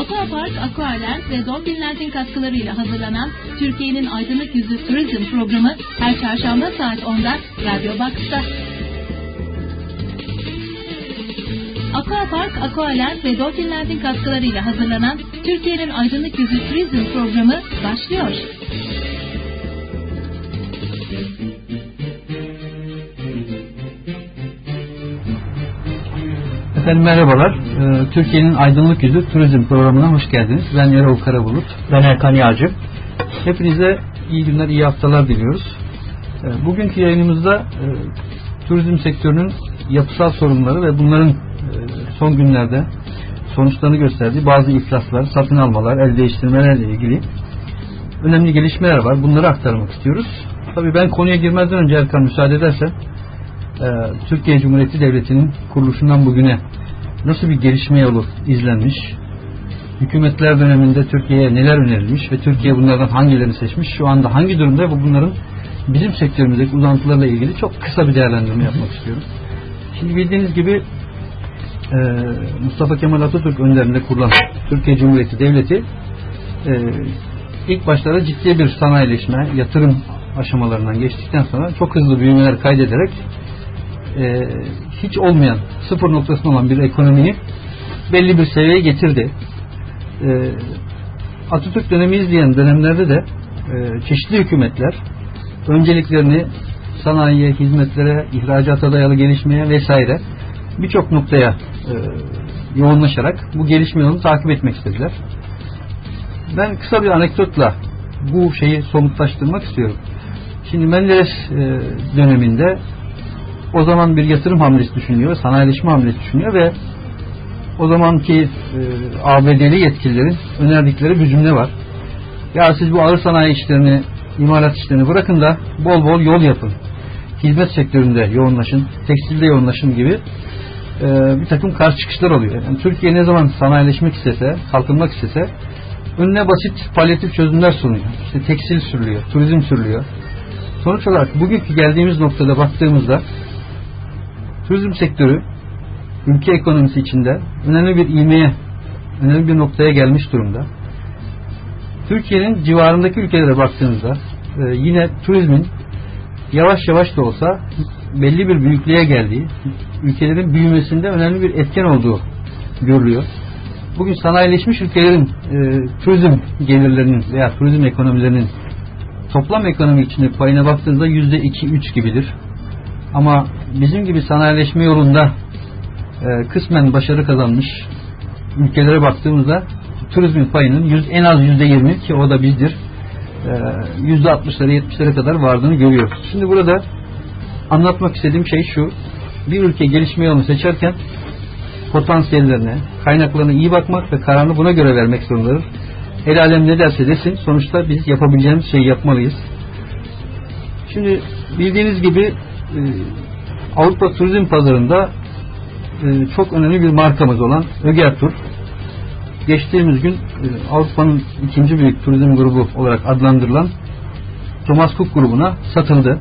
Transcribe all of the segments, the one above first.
Aquapark, Aqualand ve Dolphinland'in katkılarıyla hazırlanan Türkiye'nin Aydınlık Yüzü Turizm programı her çarşamba saat 10'da Radyo Box'ta. Aquapark, Aqualand ve Dolphinland'in katkılarıyla hazırlanan Türkiye'nin Aydınlık Yüzü Turizm programı başlıyor. Efendim merhabalar. Ee, Türkiye'nin Aydınlık Yüzü Turizm programına hoş geldiniz. Ben Erol Karabulut. Ben Erkan Yağcı. Hepinize iyi günler, iyi haftalar diliyoruz. Ee, bugünkü yayınımızda e, turizm sektörünün yapısal sorunları ve bunların e, son günlerde sonuçlarını gösterdiği bazı iflaslar, satın almalar, el değiştirmelerle ilgili önemli gelişmeler var. Bunları aktarmak istiyoruz. Tabii ben konuya girmeden önce Erkan müsaade edersen e, Türkiye Cumhuriyeti Devleti'nin kuruluşundan bugüne nasıl bir gelişme yolu izlenmiş, hükümetler döneminde Türkiye'ye neler önerilmiş ve Türkiye bunlardan hangilerini seçmiş, şu anda hangi durumda ve bunların bizim sektörümüzdeki uzantılarla ilgili çok kısa bir değerlendirme yapmak istiyorum. Şimdi bildiğiniz gibi e, Mustafa Kemal Atatürk önderinde kurulan Türkiye Cumhuriyeti Devleti e, ilk başlarda ciddi bir sanayileşme, yatırım aşamalarından geçtikten sonra çok hızlı büyümeler kaydederek e, hiç olmayan sıfır noktasında olan bir ekonomiyi belli bir seviyeye getirdi. E, Atatürk dönemi izleyen dönemlerde de e, çeşitli hükümetler önceliklerini sanayiye, hizmetlere, ihracata dayalı gelişmeye vesaire birçok noktaya e, yoğunlaşarak bu gelişme yolunu takip etmek istediler. Ben kısa bir anekdotla bu şeyi somutlaştırmak istiyorum. Şimdi Menderes e, döneminde o zaman bir yatırım hamlesi düşünüyor, sanayileşme hamlesi düşünüyor ve o zamanki e, ABD'li yetkililerin önerdikleri bir cümle var. Ya siz bu ağır sanayi işlerini, imalat işlerini bırakın da bol bol yol yapın. Hizmet sektöründe yoğunlaşın, tekstilde yoğunlaşın gibi e, bir takım karşı çıkışlar oluyor. Yani Türkiye ne zaman sanayileşmek istese, kalkınmak istese önüne basit palyatif çözümler sunuyor. İşte tekstil sürülüyor, turizm sürülüyor. Sonuç olarak bugünkü geldiğimiz noktada baktığımızda turizm sektörü ülke ekonomisi içinde önemli bir ilmeye, önemli bir noktaya gelmiş durumda. Türkiye'nin civarındaki ülkelere baktığımızda e, yine turizmin yavaş yavaş da olsa belli bir büyüklüğe geldiği, ülkelerin büyümesinde önemli bir etken olduğu görülüyor. Bugün sanayileşmiş ülkelerin e, turizm gelirlerinin veya turizm ekonomilerinin toplam ekonomi içinde payına baktığınızda yüzde iki üç gibidir. Ama bizim gibi sanayileşme yolunda e, kısmen başarı kazanmış ülkelere baktığımızda turizmin payının yüz, en az yüzde yirmi ki o da bizdir e, yüzde altmışlara yetmişlere kadar vardığını görüyoruz. Şimdi burada anlatmak istediğim şey şu bir ülke gelişme yolunu seçerken potansiyellerine, kaynaklarına iyi bakmak ve kararını buna göre vermek zorundadır. El alem ne derse desin sonuçta biz yapabileceğimiz şeyi yapmalıyız. Şimdi bildiğiniz gibi Avrupa turizm pazarında e, çok önemli bir markamız olan Öger Tur geçtiğimiz gün e, Avrupa'nın ikinci büyük turizm grubu olarak adlandırılan Thomas Cook grubuna satıldı.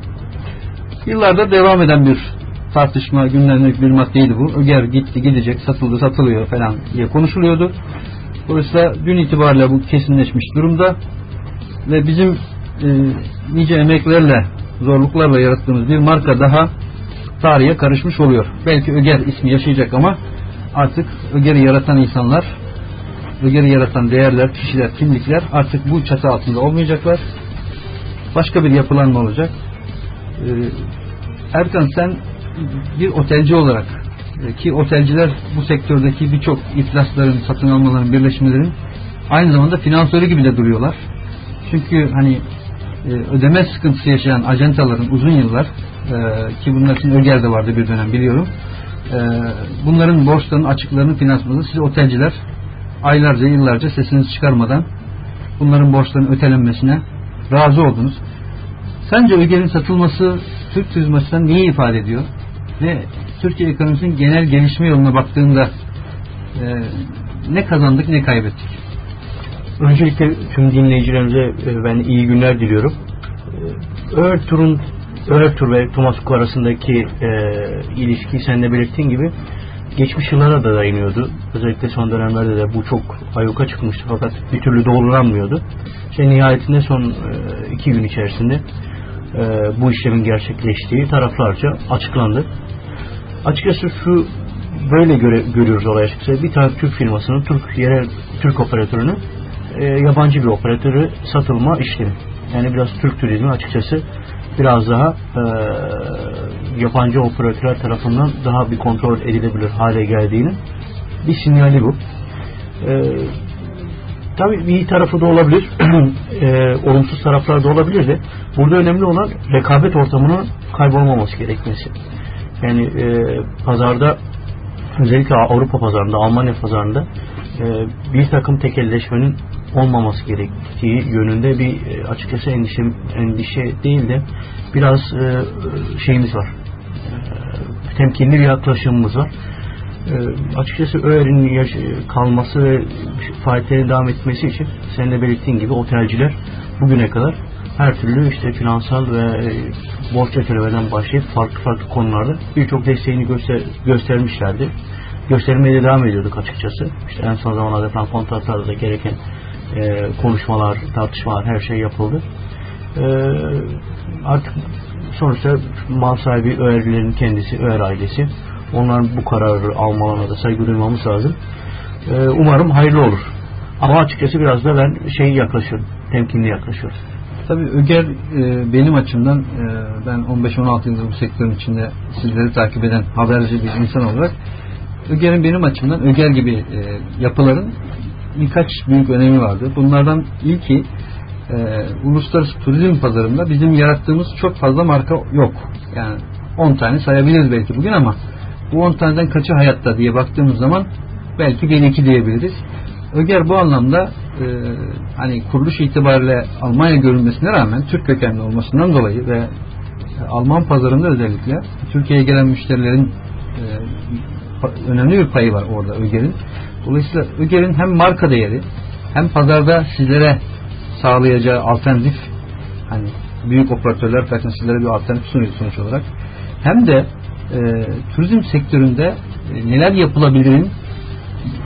Yıllarda devam eden bir tartışma gündemlik bir maddeydi bu. Öger gitti gidecek satıldı satılıyor falan diye konuşuluyordu. Dolayısıyla dün itibariyle bu kesinleşmiş durumda ve bizim e, nice emeklerle zorluklarla yarattığımız bir marka daha tarihe karışmış oluyor. Belki Öger ismi yaşayacak ama artık Öger'i yaratan insanlar Öger'i yaratan değerler, kişiler, kimlikler artık bu çatı altında olmayacaklar. Başka bir yapılanma olacak. Ee, Erkan sen bir otelci olarak e, ki otelciler bu sektördeki birçok iflasların, satın almaların, birleşmelerin aynı zamanda finansörü gibi de duruyorlar. Çünkü hani e, ödeme sıkıntısı yaşayan acentaların uzun yıllar e, ki bunlar için Öger'de vardı bir dönem biliyorum. bunların borçlarının açıklarını finansmanı siz otelciler aylarca yıllarca sesinizi çıkarmadan bunların borçlarının ötelenmesine razı oldunuz. Sence Öger'in satılması Türk turizm açısından neyi ifade ediyor? Ve Türkiye ekonomisinin genel gelişme yoluna baktığında e, ne kazandık ne kaybettik? Öncelikle tüm dinleyicilerimize e, ben iyi günler diliyorum. Örtur'un Örtur ve Thomas Cook arasındaki e, ilişki sen de belirttiğin gibi geçmiş yıllara da dayanıyordu. Özellikle son dönemlerde de bu çok ayuka çıkmıştı fakat bir türlü doğrulanmıyordu. İşte nihayetinde son e, iki gün içerisinde e, bu işlemin gerçekleştiği taraflarca açıklandı. Açıkçası şu böyle göre, görüyoruz olay açıkçası. Bir tane Türk firmasının Türk yerel Türk operatörünü e, yabancı bir operatörü satılma işlemi. Yani biraz Türk turizmi açıkçası biraz daha e, yabancı operatörler tarafından daha bir kontrol edilebilir hale geldiğinin bir sinyali bu. E, tabii iyi tarafı da olabilir, e, olumsuz taraflar da olabilir de burada önemli olan rekabet ortamının kaybolmaması gerekmesi. Yani e, pazarda özellikle Avrupa pazarında, Almanya pazarında e, bir takım tekelleşmenin olmaması gerektiği yönünde bir e, açıkçası endişe, endişe değil de biraz e, şeyimiz var. E, temkinli bir yaklaşımımız var. Açıkçası ÖER'in kalması ve faaliyetlerin devam etmesi için senin de belirttiğin gibi otelciler bugüne kadar her türlü işte finansal ve borç ötelemeden başlayıp farklı farklı konularda birçok desteğini göster göstermişlerdi. Göstermeye de devam ediyorduk açıkçası. İşte en son zamanlarda falan kontratlarda da gereken e, konuşmalar, tartışmalar her şey yapıldı. E, artık sonuçta mal sahibi öğrencilerin kendisi, öğer ailesi. Onların bu kararı almalarına da saygı duymamız lazım. E, umarım hayırlı olur. Ama açıkçası biraz da ben şey yaklaşıyorum, temkinli yaklaşıyorum. Tabii Öger e, benim açımdan e, ben 15-16 yıldır bu sektörün içinde sizleri takip eden haberci bir insan olarak Öger'in benim açımdan Öger gibi e, yapıların birkaç büyük önemi vardı. Bunlardan ilki e, uluslararası turizm pazarında bizim yarattığımız çok fazla marka yok. Yani 10 tane sayabiliriz belki bugün ama bu 10 taneden kaçı hayatta diye baktığımız zaman belki 1 iki diyebiliriz. Öger bu anlamda e, hani kuruluş itibariyle Almanya görünmesine rağmen Türk kökenli olmasından dolayı ve Alman pazarında özellikle Türkiye'ye gelen müşterilerin e, önemli bir payı var orada Öger'in. Dolayısıyla Öger'in hem marka değeri hem pazarda sizlere sağlayacağı alternatif hani büyük operatörler karşısında sizlere bir alternatif sunuyor sonuç olarak hem de e, turizm sektöründe e, neler yapılabilirin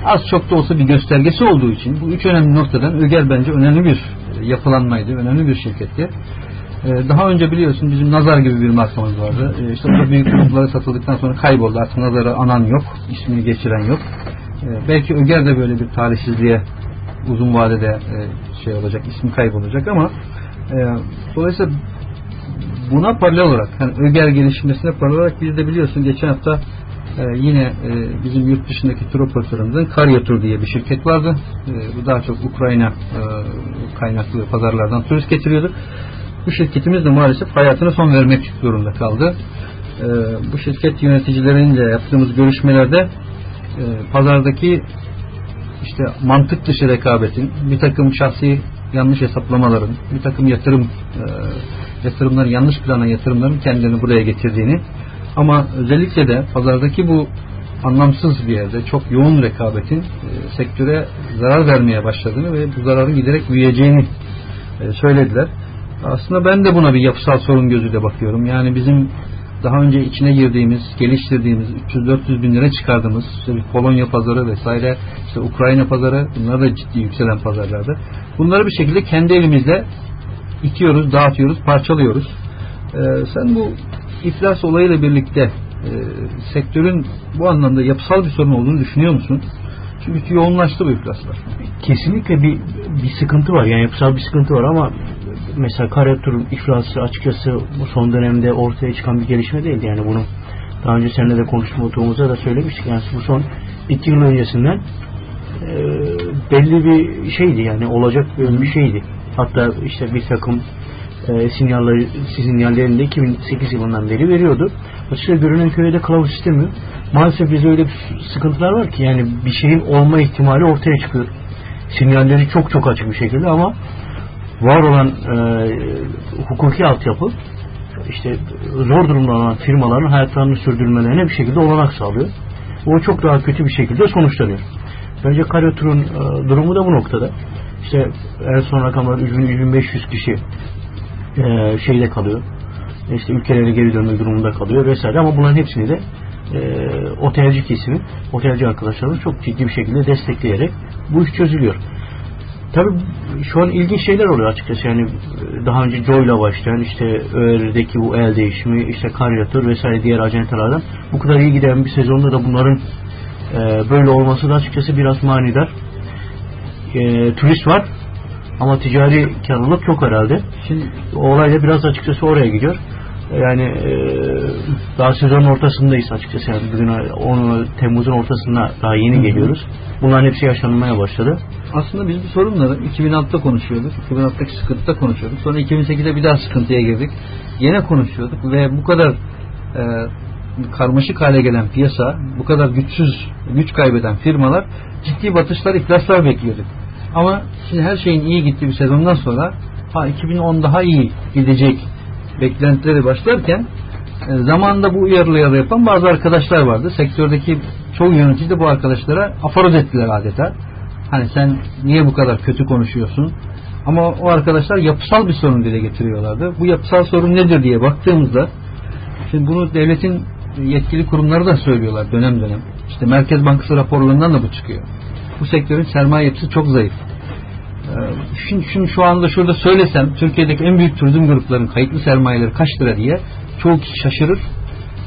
az çok da olsa bir göstergesi olduğu için bu üç önemli noktadan Öger bence önemli bir yapılanmaydı, önemli bir şirketti. Ee, daha önce biliyorsun bizim Nazar gibi bir markamız vardı. Ee, işte o büyük gruplara satıldıktan sonra kayboldu. Artık Nazar'ı anan yok, ismini geçiren yok. Belki Öger de böyle bir talihsizliğe uzun vadede e, şey olacak, ismi kaybolacak ama e, dolayısıyla buna paralel olarak yani Öger gelişmesine paralel olarak biz de biliyorsun geçen hafta ee, yine e, bizim yurt dışındaki tur operatörümüzün Karya Tur diye bir şirket vardı. E, bu daha çok Ukrayna e, kaynaklı pazarlardan turist getiriyordu. Bu şirketimiz de maalesef hayatına son vermek zorunda kaldı. E, bu şirket yöneticileriyle yaptığımız görüşmelerde e, pazardaki işte mantık dışı rekabetin, bir takım şahsi yanlış hesaplamaların, bir takım yatırım e, yatırımların yanlış planan yatırımların kendilerini buraya getirdiğini ama özellikle de pazardaki bu anlamsız bir yerde çok yoğun rekabetin e, sektöre zarar vermeye başladığını ve bu zararın giderek büyüyeceğini e, söylediler. Aslında ben de buna bir yapısal sorun gözüyle bakıyorum. Yani bizim daha önce içine girdiğimiz, geliştirdiğimiz, 300-400 bin lira çıkardığımız işte bir Polonya pazarı vesaire, işte Ukrayna pazarı bunlar da ciddi yükselen pazarlarda. Bunları bir şekilde kendi elimizle itiyoruz, dağıtıyoruz, parçalıyoruz. Ee, sen bu iflas olayıyla birlikte e, sektörün bu anlamda yapısal bir sorun olduğunu düşünüyor musun? Çünkü yoğunlaştı bu iflaslar. Kesinlikle bir, bir sıkıntı var. Yani yapısal bir sıkıntı var ama mesela Karatur'un iflası açıkçası bu son dönemde ortaya çıkan bir gelişme değildi. Yani bunu daha önce seninle de konuştuğumuzda da söylemiştik. Yani bu son iki yıl öncesinden e, belli bir şeydi yani olacak bir şeydi. Hatta işte bir takım e, sinyalleri, sinyallerini de 2008 yılından beri veriyordu. Açıkçası görünen köyde kılavuz sistemi maalesef bize öyle sıkıntılar var ki yani bir şeyin olma ihtimali ortaya çıkıyor. Sinyalleri çok çok açık bir şekilde ama var olan e, hukuki altyapı işte zor durumda olan firmaların hayatlarını sürdürmelerine bir şekilde olanak sağlıyor. O çok daha kötü bir şekilde sonuçlanıyor. Bence Karyotur'un e, durumu da bu noktada. İşte en son rakamlar 3500 kişi e, şeyde kalıyor. İşte ülkelere geri dönme durumunda kalıyor vesaire ama bunların hepsini de e, otelci kesimi, otelci arkadaşlarımız çok ciddi bir şekilde destekleyerek bu iş çözülüyor. Tabii şu an ilginç şeyler oluyor açıkçası. Yani e, daha önce Joy'la başlayan işte Öğer'deki bu el değişimi, işte karyatör vesaire diğer acentalardan bu kadar iyi giden bir sezonda da bunların e, böyle olması da açıkçası biraz manidar. E, turist var ama ticari karlılık yok herhalde. Şimdi olay da biraz açıkçası oraya gidiyor. Yani e, daha sezonun ortasındayız açıkçası. Yani bugün onu Temmuz'un ortasına daha yeni geliyoruz. Bunların hepsi yaşanmaya başladı. Aslında biz bu sorunları 2006'da konuşuyorduk. 2006'daki sıkıntıda konuşuyorduk. Sonra 2008'de bir daha sıkıntıya girdik. Yine konuşuyorduk ve bu kadar e, karmaşık hale gelen piyasa, bu kadar güçsüz, güç kaybeden firmalar ciddi batışlar, iflaslar bekliyorduk. Ama şimdi her şeyin iyi gittiği bir sezondan sonra ha 2010 daha iyi gidecek beklentileri başlarken e, zamanında bu uyarıları yapan bazı arkadaşlar vardı. Sektördeki çoğu yönetici de bu arkadaşlara aforoz ettiler adeta. Hani sen niye bu kadar kötü konuşuyorsun? Ama o arkadaşlar yapısal bir sorun dile getiriyorlardı. Bu yapısal sorun nedir diye baktığımızda şimdi bunu devletin yetkili kurumları da söylüyorlar dönem dönem. İşte Merkez Bankası raporlarından da bu çıkıyor. Bu sektörün sermaye yapısı çok zayıf. Şimdi, şimdi şu anda şurada söylesem Türkiye'deki en büyük turizm gruplarının kayıtlı sermayeleri kaç lira diye çoğu kişi şaşırır.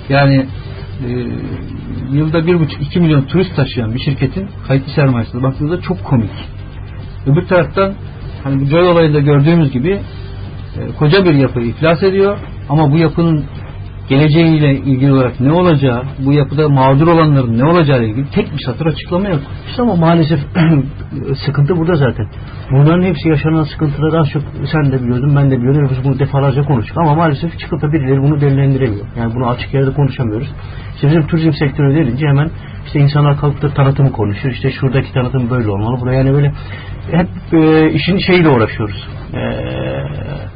Yani e, yılda bir buçuk iki milyon turist taşıyan bir şirketin kayıtlı sermayesine baktığınızda çok komik. Öbür taraftan hani bu Joy olayında gördüğümüz gibi e, koca bir yapı iflas ediyor ama bu yapının geleceğiyle ilgili olarak ne olacağı, bu yapıda mağdur olanların ne olacağı ile ilgili tek bir satır açıklama yok. İşte ama maalesef sıkıntı burada zaten. Bunların hepsi yaşanan sıkıntıları az çok sen de biliyordun, ben de biliyordum. Biz bunu defalarca konuştuk ama maalesef çıkıp da birileri bunu delillendiremiyor. Yani bunu açık yerde konuşamıyoruz. İşte bizim turizm sektörü denince hemen işte insanlar kalkıp da tanıtımı konuşuyor. İşte şuradaki tanıtım böyle olmalı. Buraya yani böyle hep e, işin şeyiyle uğraşıyoruz. Eee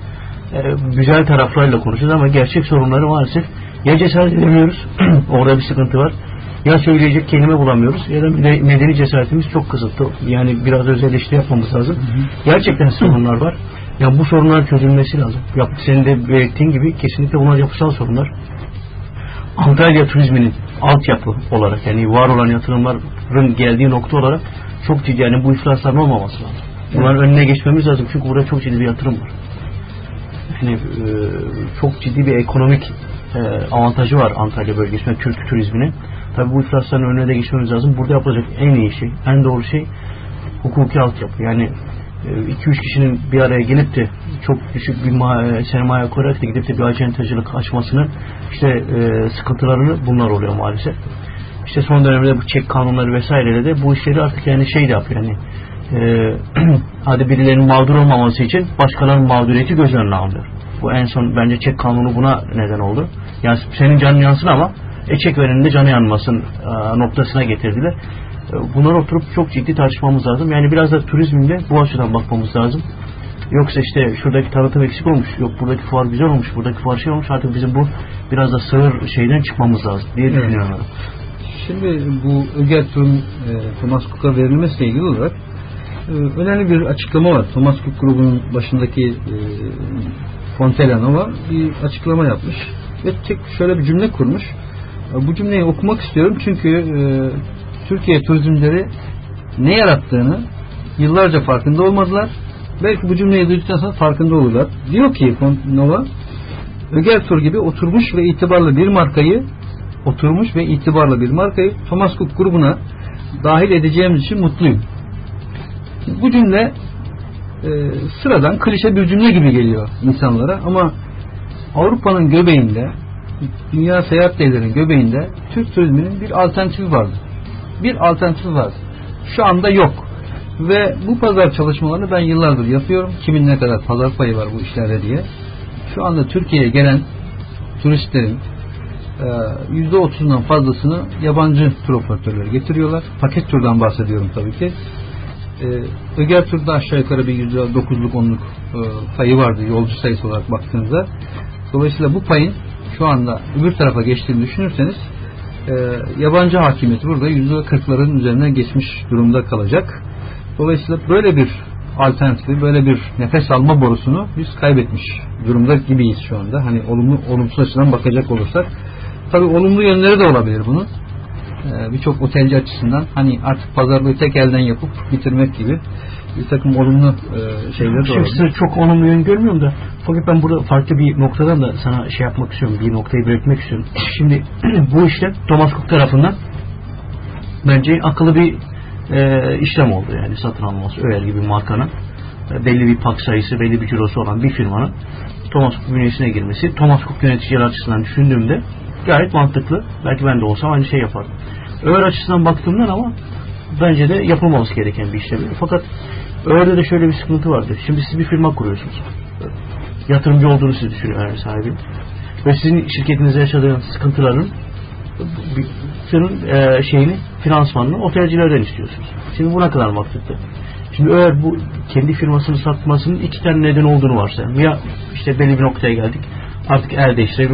güzel taraflarıyla konuşuyoruz ama gerçek sorunları maalesef ya cesaret edemiyoruz. Orada bir sıkıntı var. Ya söyleyecek kelime bulamıyoruz ya da medeni cesaretimiz çok kısıtlı. Yani biraz özel işte yapmamız lazım. Gerçekten sorunlar var. Ya bu sorunlar çözülmesi lazım. Ya senin de belirttiğin gibi kesinlikle bunlar yapısal sorunlar. Antalya turizminin altyapı olarak yani var olan yatırımların geldiği nokta olarak çok ciddi yani bu iflasların olmaması lazım. Bunların önüne geçmemiz lazım çünkü burada çok ciddi bir yatırım var hani e, çok ciddi bir ekonomik e, avantajı var Antalya bölgesinde Türk turizminin. Tabi bu iflasların önüne de geçmemiz lazım. Burada yapılacak en iyi şey, en doğru şey hukuki altyapı. Yani 2-3 e, kişinin bir araya gelip de çok düşük bir sermaye koyarak da gidip de bir acentacılık açmasının işte e, sıkıntılarını bunlar oluyor maalesef. İşte son dönemde bu çek kanunları vesaireyle de bu işleri artık yani şey de yapıyor yani e, hadi birilerinin mağdur olmaması için başkalarının mağduriyeti göz önüne alıyor. Bu en son bence çek kanunu buna neden oldu. Yani senin canın yansın ama e çek verenin de canı yanmasın e, noktasına getirdiler. E, bunları oturup çok ciddi tartışmamız lazım. Yani biraz da turizmde bu açıdan bakmamız lazım. Yoksa işte şuradaki tanıtım eksik olmuş, yok buradaki fuar güzel olmuş, buradaki fuar şey olmuş artık bizim bu biraz da sığır şeyden çıkmamız lazım diye evet. düşünüyorum. Şimdi bu Öger Tur'un e, Thomas Cook'a verilmesiyle ilgili olarak ee, önemli bir açıklama var. Thomas Cook grubunun başındaki e, Fontelanova bir açıklama yapmış ve tek şöyle bir cümle kurmuş. E, bu cümleyi okumak istiyorum çünkü e, Türkiye turizmleri ne yarattığını yıllarca farkında olmadılar. Belki bu cümleyi duyduktan sonra farkında olurlar. Diyor ki Nova Öger Tur gibi oturmuş ve itibarlı bir markayı oturmuş ve itibarlı bir markayı Thomas Cook grubuna dahil edeceğimiz için mutluyum. Bu cümle e, sıradan klişe bir cümle gibi geliyor insanlara ama Avrupa'nın göbeğinde dünya seyahat devlerinin göbeğinde Türk turizminin bir alternatifi vardı. Bir alternatifi vardı. Şu anda yok. Ve bu pazar çalışmalarını ben yıllardır yapıyorum. Kimin ne kadar pazar payı var bu işlerde diye. Şu anda Türkiye'ye gelen turistlerin %30'undan e, fazlasını yabancı tur operatörleri getiriyorlar. Paket turdan bahsediyorum tabii ki Öger turda aşağı yukarı bir %9'luk 10'luk e, payı vardı yolcu sayısı olarak baktığınızda. Dolayısıyla bu payın şu anda öbür tarafa geçtiğini düşünürseniz e, yabancı hakimiyeti burada %40'ların üzerine geçmiş durumda kalacak. Dolayısıyla böyle bir alternatifi, böyle bir nefes alma borusunu biz kaybetmiş durumda gibiyiz şu anda. Hani olumlu, olumsuz açıdan bakacak olursak Tabi olumlu yönleri de olabilir bunun. Ee, Birçok otelci açısından hani artık pazarlığı tek elden yapıp bitirmek gibi bir takım olumlu e, şeyler. Şimdi çok olumlu yön görmüyorum da fakat ben burada farklı bir noktadan da sana şey yapmak istiyorum. Bir noktayı belirtmek istiyorum. Şimdi bu işte Thomas Cook tarafından bence akıllı bir e, işlem oldu yani satın alması Öğer gibi markanın e, belli bir pak sayısı, belli bir cirosu olan bir firmanın Thomas Cook bünyesine girmesi Thomas Cook yöneticiler açısından düşündüğümde gayet mantıklı. Belki ben de olsam aynı şey yapardım. Öğer açısından baktığımdan ama bence de yapılmaması gereken bir işlem. Fakat Öğer'de de şöyle bir sıkıntı vardı. Şimdi siz bir firma kuruyorsunuz. Yatırımcı olduğunu siz düşünüyor Öğer sahibi. Ve sizin şirketinizde yaşadığınız sıkıntıların senin e, şeyini finansmanını otelcilerden istiyorsunuz. Şimdi buna kadar mantıklı. Şimdi eğer bu kendi firmasını satmasının iki tane neden olduğunu varsa ya işte belli bir noktaya geldik artık elde işte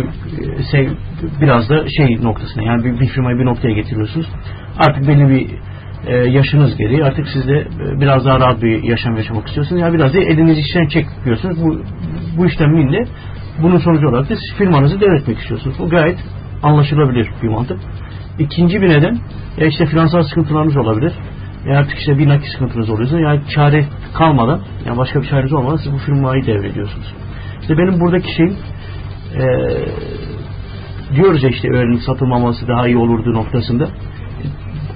şey, biraz da şey noktasına yani bir, bir firmayı bir noktaya getiriyorsunuz. Artık belli bir e, yaşınız gereği artık siz de e, biraz daha rahat bir yaşam yaşamak istiyorsunuz. Yani biraz da eliniz işten çekiyorsunuz. Bu, bu işlemin de bunun sonucu olarak da siz firmanızı devretmek istiyorsunuz. Bu gayet anlaşılabilir bir mantık. İkinci bir neden ya işte finansal sıkıntılarınız olabilir. Ya artık işte bir nakit sıkıntınız oluyorsa yani çare kalmadan yani başka bir çaresi olmadan siz bu firmayı devrediyorsunuz. İşte benim buradaki şeyim ee, diyoruz ya işte öğrenin satılmaması daha iyi olurdu noktasında.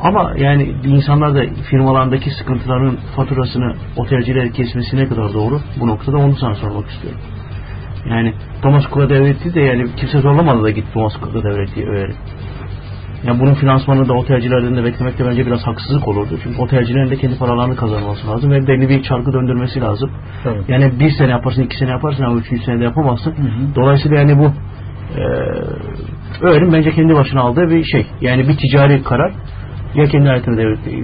Ama yani insanlar da firmalarındaki sıkıntıların faturasını otelciler kesmesi ne kadar doğru? Bu noktada onu sana sormak istiyorum. Yani Thomas Cook'a devretti de yani kimse zorlamadı da git Thomas Cook'a devretti öğren. Yani bunun finansmanını da otelcilerden de beklemek de bence biraz haksızlık olurdu. Çünkü otelcilerin de kendi paralarını kazanması lazım ve belli bir çarkı döndürmesi lazım. Evet. Yani bir sene yaparsın, iki sene yaparsın ama üçüncü senede yapamazsın. Hı hı. Dolayısıyla yani bu e, öğrenim bence kendi başına aldığı bir şey. Yani bir ticari karar ya kendi hayatını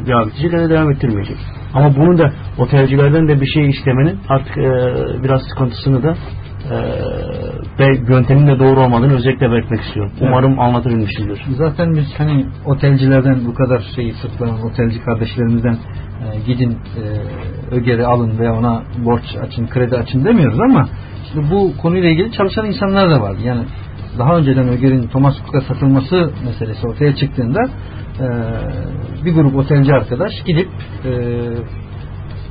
devam edecek ya da devam ettirmeyecek. Ama bunu da otelcilerden de bir şey istemenin artık e, biraz sıkıntısını da e, ve yöntemin de doğru olmadığını özellikle belirtmek istiyorum. Evet. Umarım anlatabilmişimdir. Zaten biz hani otelcilerden bu kadar şeyi sırtlanan otelci kardeşlerimizden e, gidin e, ögeri alın veya ona borç açın, kredi açın demiyoruz ama işte bu konuyla ilgili çalışan insanlar da var. Yani daha önceden Öger'in Thomas Cook'a satılması meselesi ortaya çıktığında e, bir grup otelci arkadaş gidip e,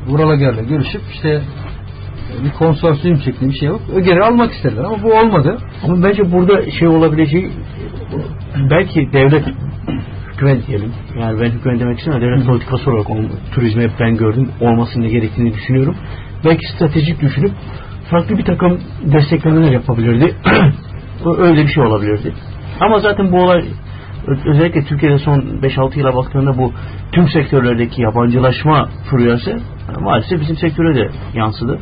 Vural Öger'le görüşüp işte bir konsorsiyum şeklinde bir şey yok. Öger'i almak istediler ama bu olmadı. Ama bence burada şey olabileceği belki devlet hükümet diyelim. Yani ben hükümet demek için devlet politikası olarak onu, turizmi hep ben gördüm. Olmasının gerektiğini düşünüyorum. Belki stratejik düşünüp farklı bir takım desteklemeler yapabilirdi. Öyle bir şey olabilirdi. Ama zaten bu olay özellikle Türkiye'de son 5-6 yıla baktığında bu tüm sektörlerdeki yabancılaşma furyası maalesef bizim sektöre de yansıdı.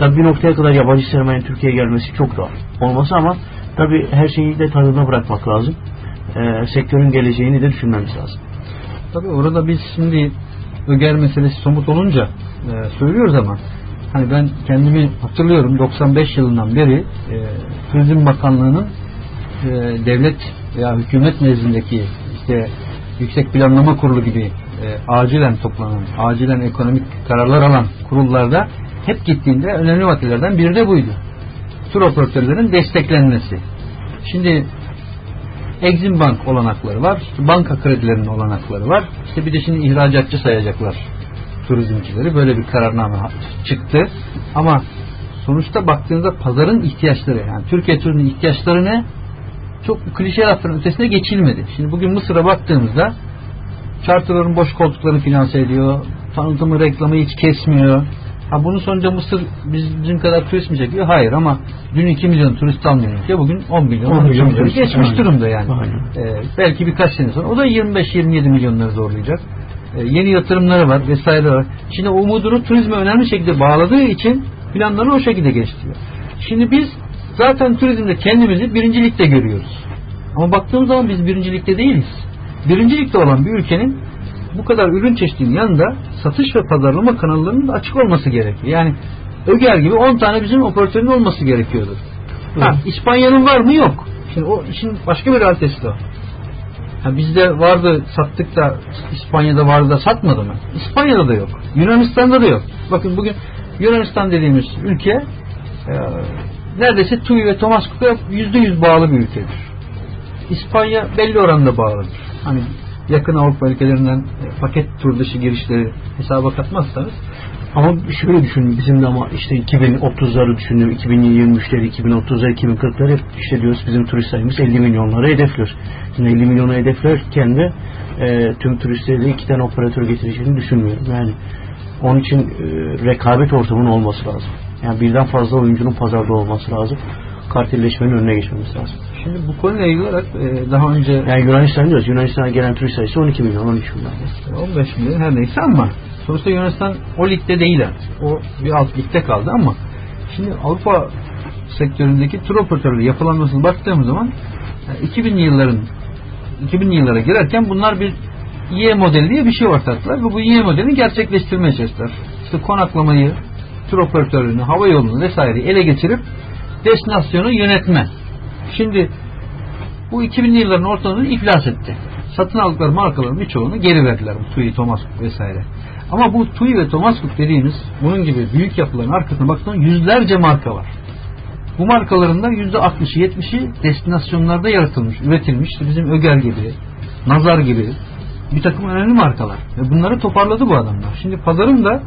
Tabi bir noktaya kadar yabancı sermayenin Türkiye'ye gelmesi çok da olması ama tabi her şeyi de tadına bırakmak lazım. E, sektörün geleceğini de düşünmemiz lazım. Tabi orada biz şimdi öger meselesi somut olunca e, söylüyoruz ama hani ben kendimi hatırlıyorum 95 yılından beri e, Turizm Bakanlığı'nın e, devlet veya hükümet nezdindeki işte Yüksek Planlama Kurulu gibi e, acilen toplanan, acilen ekonomik kararlar alan kurullarda hep gittiğinde önemli maddelerden biri de buydu. Tur operatörlerin desteklenmesi. Şimdi Exim Bank olanakları var. İşte banka kredilerinin olanakları var. İşte bir de şimdi ihracatçı sayacaklar turizmcileri. Böyle bir kararname çıktı. Ama sonuçta baktığınızda pazarın ihtiyaçları yani Türkiye turizmin ihtiyaçları ne? Çok klişe lafların ötesine geçilmedi. Şimdi bugün Mısır'a baktığımızda charterların boş koltuklarını finanse ediyor. Tanıtımı reklamı hiç kesmiyor. Ha bunun sonucu Mısır bizim kadar turist mi çekiyor? Hayır ama dün 2 milyon turist almayan ülke bugün 10 milyon, 10 milyon turist geçmiş aynen. durumda yani. Ee, belki birkaç sene sonra o da 25-27 milyonları zorlayacak. Ee, yeni yatırımları var vesaire var. Şimdi umudunu turizme önemli şekilde bağladığı için planları o şekilde geliştiriyor. Şimdi biz zaten turizmde kendimizi birincilikte görüyoruz. Ama baktığımız zaman biz birincilikte değiliz. Birincilikte olan bir ülkenin bu kadar ürün çeşitliliğinin yanında satış ve pazarlama kanallarının da açık olması gerekiyor. Yani Öger gibi 10 tane bizim operatörün olması gerekiyordu. Ha, İspanya'nın var mı? Yok. Şimdi o işin başka bir realitesi o. Ha, bizde vardı sattık da İspanya'da vardı da satmadı mı? İspanya'da da yok. Yunanistan'da da yok. Bakın bugün Yunanistan dediğimiz ülke e, neredeyse TUI ve Thomas Cook'a yüzde yüz bağlı bir ülkedir. İspanya belli oranda bağlıdır. Hani yakın Avrupa ülkelerinden paket tur dışı girişleri hesaba katmazsanız Ama şöyle düşünün bizim de ama işte 2030'ları düşünüyorum. 2023'leri, 2030'ları, 2040'ları hep işte diyoruz bizim turist sayımız 50 milyonları hedefliyor. Şimdi 50 milyonu hedeflerken de e, tüm turistleri de iki tane operatör getireceğini düşünmüyorum. Yani onun için e, rekabet ortamının olması lazım. Yani birden fazla oyuncunun pazarda olması lazım. Kartelleşmenin önüne geçmemiz lazım. şimdi bu konuyla ilgili olarak e, daha önce Yani Yunanistan diyoruz. Yunanistan'a gelen turist sayısı 12 milyon, 13 milyon. 15 milyon her neyse ama sonuçta Yunanistan o ligde değil artık. O bir alt ligde kaldı ama şimdi Avrupa sektöründeki tur operatörleri yapılanmasına baktığımız zaman yani 2000'li yılların 2000'li yıllara girerken bunlar bir Y modeli diye bir şey ortaklar ve bu Y modelini gerçekleştirmeye çalıştılar. İşte konaklamayı, tur operatörlüğünü, hava yolunu vesaireyi ele geçirip destinasyonu yönetme. Şimdi bu 2000'li yılların ortalarında iflas etti. Satın aldıkları markaların birçoğunu geri verdiler. Bu TUI, Thomas Cook vesaire. Ama bu TUI ve Thomas Cook dediğimiz bunun gibi büyük yapıların arkasına baktığında yüzlerce marka var. Bu markaların da %60'ı 70'i destinasyonlarda yaratılmış, üretilmiş. Bizim Öger gibi, Nazar gibi bir takım önemli markalar. Bunları toparladı bu adamlar. Şimdi pazarın da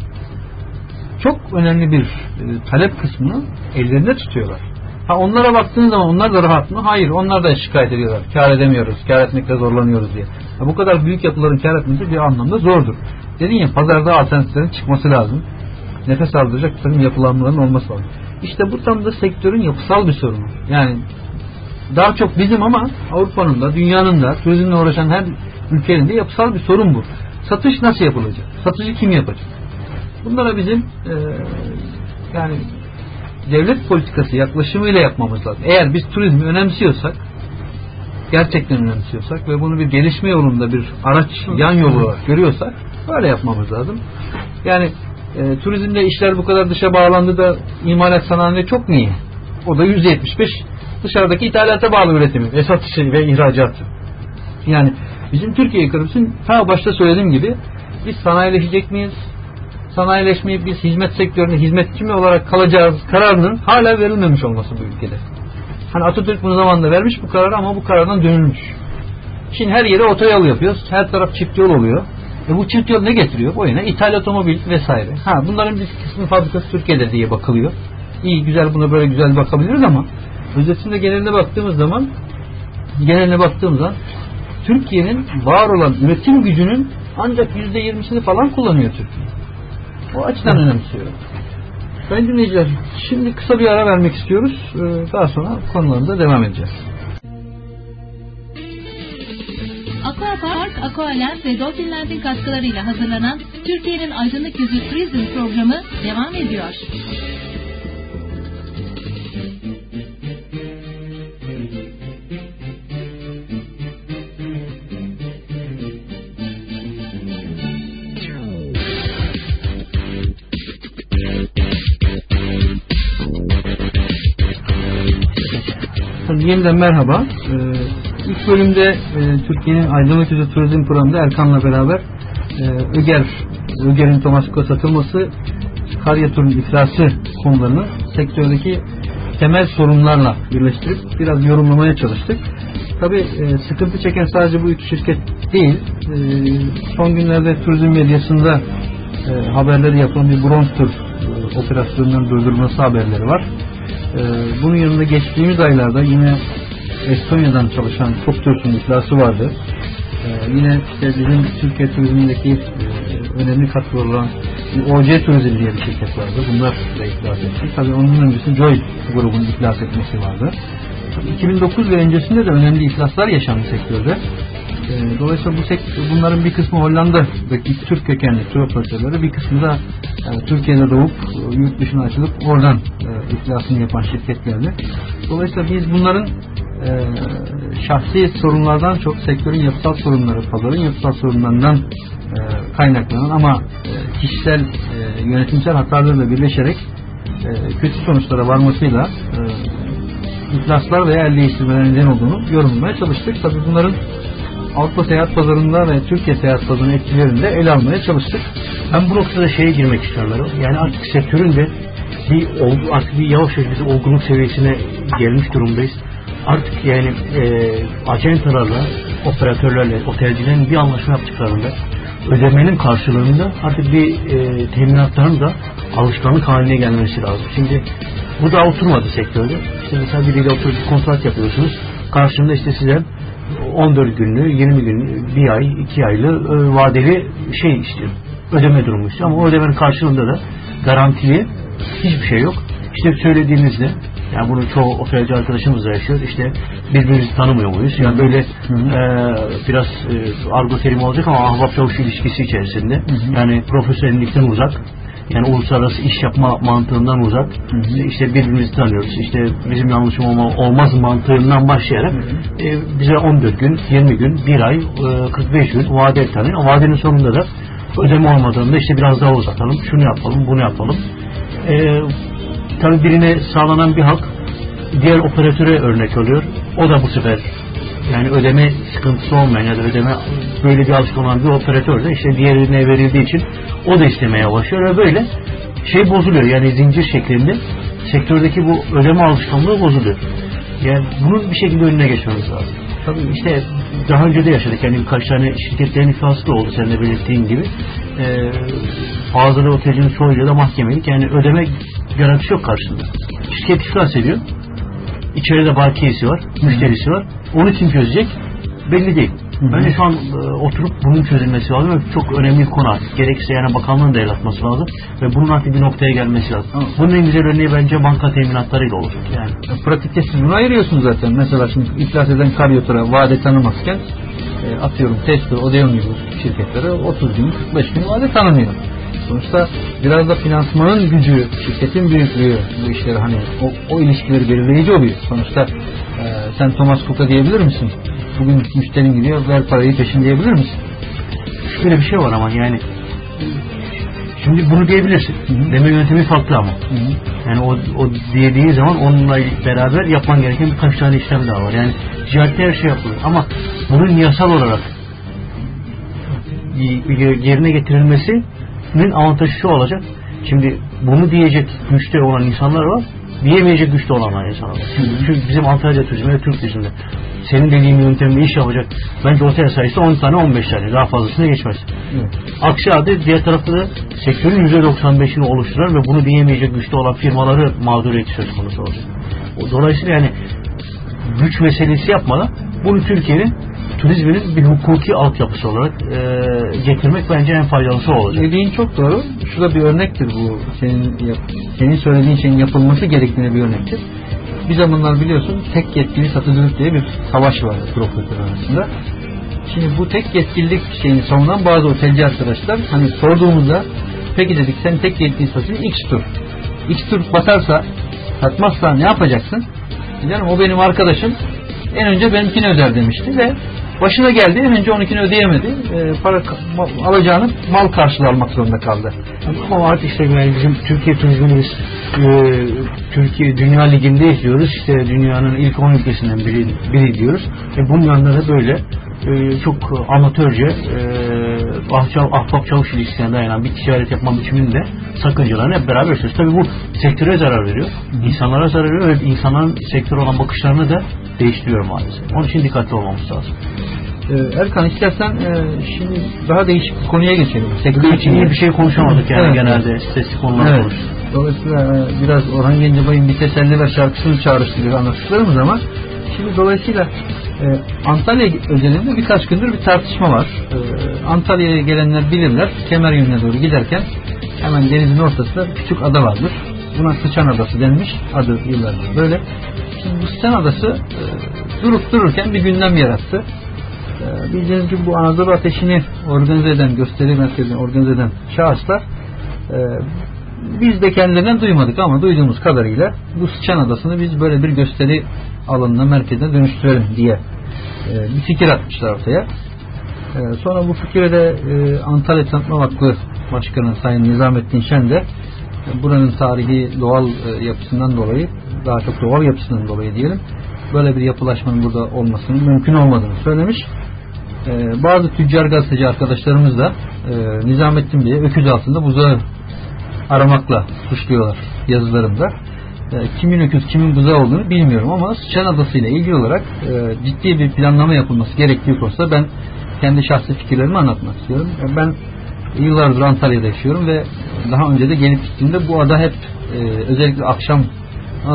çok önemli bir e, talep kısmını ellerinde tutuyorlar. Ha onlara baktığınız zaman onlar da rahat mı? Hayır. Onlar da şikayet ediyorlar. Kar edemiyoruz. Kar etmekte zorlanıyoruz diye. Ha, bu kadar büyük yapıların kar etmesi bir anlamda zordur. Dedin ya pazarda alternatiflerin çıkması lazım. Nefes aldıracak bir takım yapılanmaların olması lazım. İşte bu tam da sektörün yapısal bir sorunu. Yani daha çok bizim ama Avrupa'nın da dünyanın da turizmle uğraşan her ülkenin de yapısal bir sorun bu. Satış nasıl yapılacak? Satıcı kim yapacak? Bunlara bizim e, yani devlet politikası yaklaşımıyla yapmamız lazım. Eğer biz turizmi önemsiyorsak gerçekten önemsiyorsak ve bunu bir gelişme yolunda bir araç yan yol olarak görüyorsak böyle yapmamız lazım. Yani e, turizmde işler bu kadar dışa bağlandı da imalat sanayinde çok iyi? O da %75 dışarıdaki ithalata bağlı üretimi ve satışı ve ihracatı. Yani bizim Türkiye ekonomisinin ta başta söylediğim gibi biz sanayileşecek miyiz? Sanayileşmeyip biz hizmet sektöründe hizmetçi mi olarak kalacağız kararının hala verilmemiş olması bu ülkede. Hani Atatürk bunu zamanında vermiş bu kararı ama bu karardan dönülmüş. Şimdi her yere otoyol yapıyoruz. Her taraf çift yol oluyor. E bu çift yol ne getiriyor? Boyuna ithal otomobil vesaire. Ha bunların bir kısmı fabrikası Türkiye'de diye bakılıyor. İyi güzel buna böyle güzel bakabiliriz ama özetinde geneline baktığımız zaman geneline baktığımız zaman Türkiye'nin var olan üretim gücünün ancak %20'sini falan kullanıyor Türkiye. O açıdan önemsiyorum. Ben dinleyiciler şimdi kısa bir ara vermek istiyoruz. Ee, Daha sonra konularında devam edeceğiz. Aquapark, Aqualens ve Dolphinland'in katkılarıyla hazırlanan Türkiye'nin Aydınlık Yüzü Turizm programı devam ediyor. Yeniden merhaba. Ee, ilk bölümde e, Türkiye'nin Aydınlık Yüzü Turizm Programı'nda Erkan'la beraber e, Öger, Öger'in Tomasko satılması, Karyatur'un iflası konularını sektördeki temel sorunlarla birleştirip biraz yorumlamaya çalıştık. Tabi e, sıkıntı çeken sadece bu üç şirket değil. E, son günlerde turizm medyasında e, haberleri yapılan bir bronz tur e, operasyonunun durdurulması haberleri var. Ee, bunun yanında geçtiğimiz aylarda yine Estonya'dan çalışan Toptursun iflası vardı. Ee, yine işte bizim Türkiye turizmindeki e, önemli katkıları olan OC Turizm diye bir şirket vardı. Bunlar da iflas etti. Tabii onun öncesi Joy grubunun iflas etmesi vardı. Tabii 2009 ve öncesinde de önemli iflaslar yaşandı sektörde. Ee, Dolayısıyla bu sektör, bunların bir kısmı Hollanda'daki Türk kökenli tur operatörleri, bir kısmı da yani Türkiye'de doğup e, yurt dışına açılıp oradan e, iflasını yapan şirketlerdi. Dolayısıyla biz bunların e, şahsi sorunlardan çok sektörün yapısal sorunları, pazarın yapısal sorunlarından e, kaynaklanan ama e, kişisel e, yönetimsel hatalarla birleşerek e, kötü sonuçlara varmasıyla e, iflaslar veya el değiştirmeler neden olduğunu yorumlamaya çalıştık. Tabii bunların Avrupa seyahat pazarında ve Türkiye seyahat pazarının etkilerini de ele almaya çalıştık. Ben bu noktada şeye girmek istiyorum. Yani artık sektörün de bir artık bir yavaş yavaş bir olgunluk seviyesine gelmiş durumdayız. artık yani e, acentalarla, operatörlerle, otelcilerin bir anlaşma yaptıklarında ödemenin karşılığında artık bir e, teminatların da alışkanlık haline gelmesi lazım. Şimdi bu da oturmadı sektörde. İşte mesela biriyle oturup kontrat yapıyorsunuz. Karşında işte size 14 günlü, 20 gün, bir ay, iki aylı e, vadeli şey istiyor. Ödeme durumu istiyor. Ama o ödemenin karşılığında da garantili hiçbir şey yok. İşte söylediğinizde yani bunu çoğu otelci arkadaşımız da yaşıyor. İşte birbirimizi tanımıyor muyuz? Yani böyle e, biraz e, argo terim olacak ama ahbap çavuş ilişkisi içerisinde. Hı hı. Yani profesyonellikten uzak. Yani uluslararası iş yapma mantığından uzak. Hı hı. İşte birbirimizi tanıyoruz. İşte bizim yanlışım olma, olmaz mantığından başlayarak hı hı. E, bize 14 gün, 20 gün, 1 ay, e, 45 gün vade tanıyor. O vadenin sonunda da ödeme olmadığında işte biraz daha uzatalım. Şunu yapalım, bunu yapalım. E, tabi birine sağlanan bir hak diğer operatöre örnek oluyor. O da bu sefer yani ödeme sıkıntısı olmayan ya da ödeme böyle bir alışkan olan bir operatör de işte diğerine verildiği için o da istemeye başlıyor ve böyle şey bozuluyor yani zincir şeklinde sektördeki bu ödeme alışkanlığı bozuluyor. Yani bunun bir şekilde önüne geçmemiz lazım. Tabii işte daha önce de yaşadık yani birkaç tane şirketlerin iflası da oldu sen de belirttiğin gibi. Ee, bazıları otelcinin çoğuyla da mahkemelik yani ödeme garantisi yok karşında. Şirket iflas ediyor. İçeride bakiyesi var, müşterisi var. Onu kim çözecek? Belli değil. Hı hı. Bence şu an e, oturup bunun çözülmesi lazım ve çok önemli bir konu artık. Gerekirse yani bakanlığın da el atması lazım ve bunun artık bir noktaya gelmesi lazım. Hı. Bunun en güzel örneği bence banka teminatlarıyla olur. Yani. Pratikte siz bunu ayırıyorsunuz zaten. Mesela şimdi iflas eden karyotura vade tanımazken e, atıyorum Tesla, Odeon gibi şirketlere 30 gün, 45 gün vade tanımıyor. Sonuçta biraz da finansmanın gücü, şirketin büyüklüğü bu işleri hani o, o ilişkileri belirleyici oluyor. Sonuçta e, sen Thomas Cook'a diyebilir misin? Bugün müşterin gidiyor ver parayı peşin diyebilir misin? Şöyle bir şey var ama yani Şimdi bunu diyebilirsin. Hı hı. Deme yöntemi farklı ama. Hı hı. Yani o, o dediği zaman onunla beraber yapman gereken birkaç tane işlem daha var. Yani ticarette her şey yapılır. Ama bunun yasal olarak yerine getirilmesi Nin avantajı şu olacak. Şimdi bunu diyecek güçte olan insanlar var. Diyemeyecek güçte olan insanlar var. Çünkü bizim Antalya turizmi ve Türk turizminde senin dediğin yöntemle iş yapacak bence otel sayısı 10 tane 15 tane daha fazlasına geçmez. Evet. Aksi halde diğer tarafta da sektörün %95'ini oluşturan ve bunu diyemeyecek güçte olan firmaları mağduriyeti söz konusu olacak. Dolayısıyla yani güç meselesi yapmadan bunu Türkiye'nin turizminin bir hukuki altyapısı olarak e, getirmek bence en faydalısı olacak. Dediğin çok doğru. Şurada bir örnektir bu. Senin, senin söylediğin şeyin yapılması gerektiğine bir örnektir. Bir zamanlar biliyorsun tek yetkili satıcılık diye bir savaş var profesör arasında. Şimdi bu tek yetkililik şeyini savunan bazı otelci arkadaşlar hani sorduğumuzda peki dedik sen tek yetkili satıcı X tur. X tur batarsa satmazsa ne yapacaksın? Canım o benim arkadaşım en önce benimkini öder demişti ve Başına geldi önce onunkini ödeyemedi. E, para alacağını mal karşılığı almak zorunda kaldı. Ama artık işte yani bizim Türkiye turizmini e, Türkiye Dünya Ligi'nde izliyoruz. İşte dünyanın ilk 10 ülkesinden biri, biri diyoruz. E, bunun yanında da böyle e, çok amatörce e, ahbap çavuş ilişkisine dayanan bir ticaret yapma biçiminde sakıncalarını hep beraber yaşıyoruz. Tabii bu sektöre zarar veriyor. insanlara zarar veriyor ve insanların sektör olan bakışlarını da değiştiriyor maalesef. Onun için dikkatli olmamız lazım. Ee, Erkan istersen e, şimdi daha değişik bir konuya geçelim. Sektör için iyi bir şey konuşamadık yani evet. genelde sesli konular evet. konuştuk. Dolayısıyla e, biraz Orhan Gencebay'ın bir teselli ver şarkısını çağrıştırıyor anlattıklarımız ama şimdi dolayısıyla e, Antalya özelinde birkaç gündür bir tartışma var. Antalya'ya gelenler bilirler. Kemer yönüne doğru giderken hemen denizin ortasında küçük ada vardır. Buna Sıçan Adası denmiş. Adı yıllardır böyle. Şimdi bu Sıçan Adası e, durup dururken bir gündem yarattı. E, bildiğiniz gibi bu Anadolu Ateşi'ni organize eden, gösteri merkezini organize eden şahıslar e, biz de kendilerinden duymadık ama duyduğumuz kadarıyla bu Sıçan Adası'nı biz böyle bir gösteri alanına, merkezine dönüştürelim diye e, bir fikir atmışlar ortaya. E, sonra bu fikire de e, Antalya Tanıtma Vakfı Başkanı Sayın Nizamettin Şen de e, buranın tarihi doğal e, yapısından dolayı daha çok doğal yapısından dolayı diyelim böyle bir yapılaşmanın burada olmasının mümkün olmadığını söylemiş. E, bazı tüccar gazeteci arkadaşlarımız da e, Nizamettin Bey'e öküz altında buzağı aramakla suçluyorlar yazılarında. kimin öküz kimin buzağı olduğunu bilmiyorum ama Sıçan Adası ile ilgili olarak e, ciddi bir planlama yapılması gerektiği konusunda ben kendi şahsi fikirlerimi anlatmak istiyorum. E, ben yıllardır Antalya'da yaşıyorum ve daha önce de gelip gittiğimde bu ada hep e, özellikle akşam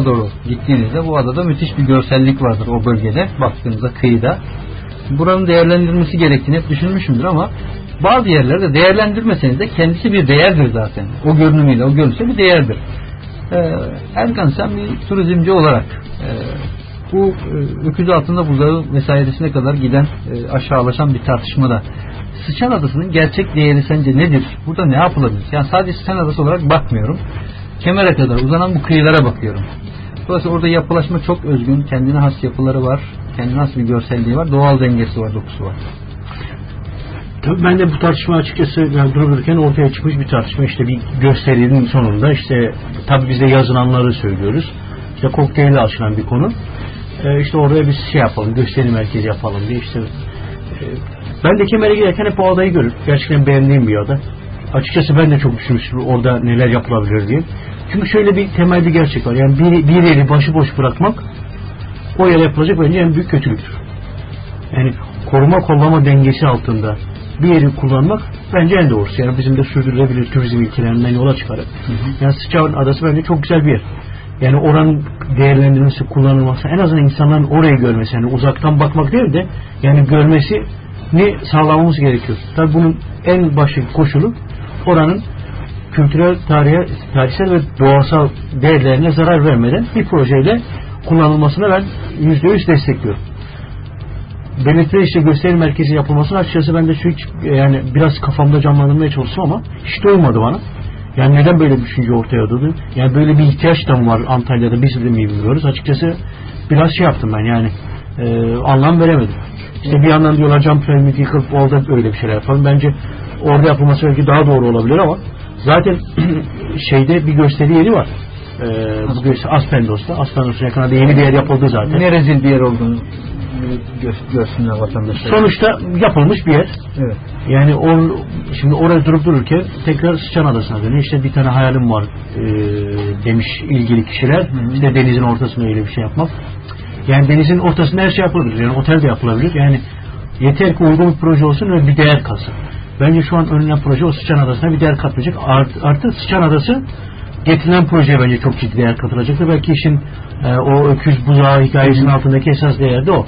doğru gittiğinizde bu adada müthiş bir görsellik vardır o bölgede baktığınızda kıyıda. Buranın değerlendirilmesi gerektiğini hep düşünmüşümdür ama bazı yerlerde değerlendirmeseniz de kendisi bir değerdir zaten. O görünümüyle, o görünüşü bir değerdir. Ee, Erkan sen bir turizmci olarak e, bu e, öküz altında buzağı vesairesine kadar giden e, aşağılaşan bir tartışmada Sıçan Adası'nın gerçek değeri sence nedir? Burada ne yapılabilir? Yani sadece Sıçan Adası olarak bakmıyorum. Kemer'e kadar uzanan bu kıyılara bakıyorum. Dolayısıyla orada yapılaşma çok özgün. Kendine has yapıları var. Kendine has bir görselliği var. Doğal dengesi var, dokusu var. Tabii ben de bu tartışma açıkçası yani dururken ortaya çıkmış bir tartışma. işte bir gösterinin sonunda işte tabii biz de yazılanları söylüyoruz. İşte kokteylle açılan bir konu. Ee, işte oraya bir şey yapalım, gösteri merkezi yapalım diye işte e, ben de Kemer'e giderken hep o adayı görüp gerçekten beğendiğim bir ada. Açıkçası ben de çok düşünmüştüm orada neler yapılabilir diye. Çünkü şöyle bir temel bir gerçek var. Yani bir, bir yeri başıboş bırakmak o yere yapılacak bence en büyük kötülüktür. Yani koruma kollama dengesi altında bir yeri kullanmak bence en doğrusu. Yani bizim de sürdürülebilir turizm ilkelerinden yola çıkarak. Hı hı. Yani Sıçavun Adası bence çok güzel bir yer. Yani oranın değerlendirilmesi, kullanılması, en azından insanların orayı görmesi, yani uzaktan bakmak değil de yani görmesi ne sağlamamız gerekiyor. Tabii bunun en başı koşulu oranın kültürel, tarihe, tarihsel ve doğasal değerlerine zarar vermeden bir projeyle kullanılmasına ben yüzde yüz destekliyorum. Belediye işte gösteri merkezi yapılmasını açıkçası ben de şu hiç yani biraz kafamda canlandırmaya çalıştım ama hiç de olmadı bana. Yani neden böyle bir düşünce ortaya atıldı? Yani böyle bir ihtiyaç da mı var Antalya'da biz de mi bilmiyoruz? Açıkçası biraz şey yaptım ben yani e, anlam veremedim. İşte bir yandan diyorlar cam piramidi yıkıp orada öyle bir şeyler yapalım. Bence orada yapılması belki daha doğru olabilir ama zaten şeyde bir gösteri yeri var. Ee, Aspendos'ta. Aspendos'un yakınında yeni bir yer yapıldı zaten. Ne rezil bir yer olduğunu görsünler vatandaşlar. Sonuçta yapılmış bir yer. Evet. Yani or, şimdi orada durup dururken tekrar Sıçan Adası'na dönüyor. İşte bir tane hayalim var e, demiş ilgili kişiler. Hı hı. İşte denizin ortasında öyle bir şey yapmak. Yani denizin ortasında her şey yapılabilir. Yani otel de yapılabilir. Yani yeter ki uygun bir proje olsun ve bir değer kalsın. Bence şu an önlenen proje o Sıçan Adası'na bir değer katmayacak. Art, artı Sıçan Adası getirilen projeye bence çok ciddi değer katılacaktır. Belki işin e, o öküz buzağı hikayesinin altındaki esas değer de o.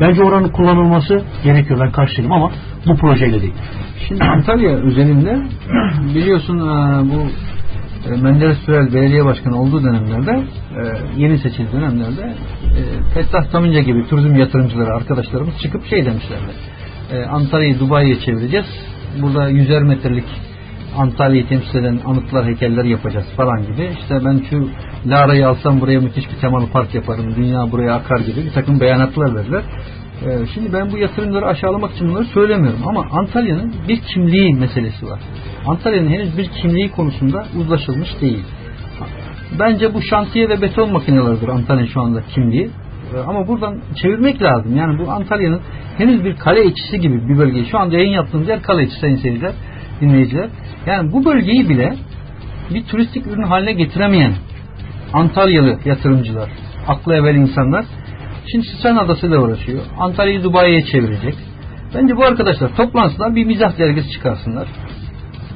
Bence oranın kullanılması gerekiyor. Ben karşıyım ama bu projeyle değil. Şimdi Antalya özelinde biliyorsun e, bu Menderes Sürel belediye başkanı olduğu dönemlerde e, yeni seçildiği dönemlerde e, Fettah Taminca gibi turizm yatırımcıları arkadaşlarımız çıkıp şey demişlerdi. Antalya'yı Dubai'ye çevireceğiz. Burada yüzer metrelik Antalya'yı temsil eden anıtlar, heykeller yapacağız falan gibi. İşte ben şu Lara'yı alsam buraya müthiş bir temalı park yaparım. Dünya buraya akar gibi bir takım beyanatlar verdiler. Şimdi ben bu yatırımları aşağılamak için bunları söylemiyorum ama Antalya'nın bir kimliği meselesi var. Antalya'nın henüz bir kimliği konusunda uzlaşılmış değil. Bence bu şantiye ve beton makineleridir Antalya şu anda kimliği. Ee, ama buradan çevirmek lazım. Yani bu Antalya'nın henüz bir kale içisi gibi bir bölgeyi. Şu anda yayın yaptığımız yer kale içi sayın seyirciler, dinleyiciler. Yani bu bölgeyi bile bir turistik ürün haline getiremeyen Antalyalı yatırımcılar, aklı evvel insanlar şimdi Sıçan Adası ile uğraşıyor. Antalya'yı Dubai'ye çevirecek. Bence bu arkadaşlar toplansınlar bir mizah dergisi çıkarsınlar.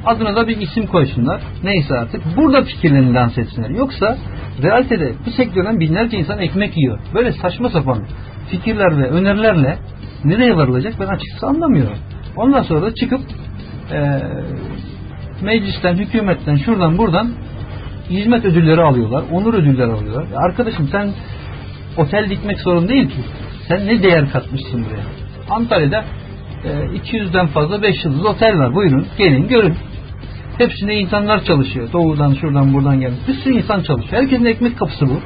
Adına da bir isim koysunlar. Neyse artık. Burada fikirlerini lanse etsinler. Yoksa realitede bu sektörden binlerce insan ekmek yiyor. Böyle saçma sapan fikirler ve önerilerle nereye varılacak ben açıkçası anlamıyorum. Ondan sonra da çıkıp e, meclisten, hükümetten, şuradan buradan hizmet ödülleri alıyorlar. Onur ödülleri alıyorlar. Arkadaşım sen otel dikmek sorun değil ki. Sen ne değer katmışsın buraya? Antalya'da 200'den e, fazla 5 yıldız otel var. Buyurun gelin görün. Hepsinde insanlar çalışıyor. Doğudan şuradan buradan gelmiş. Bir sürü insan çalışıyor. Herkesin ekmek kapısı bu.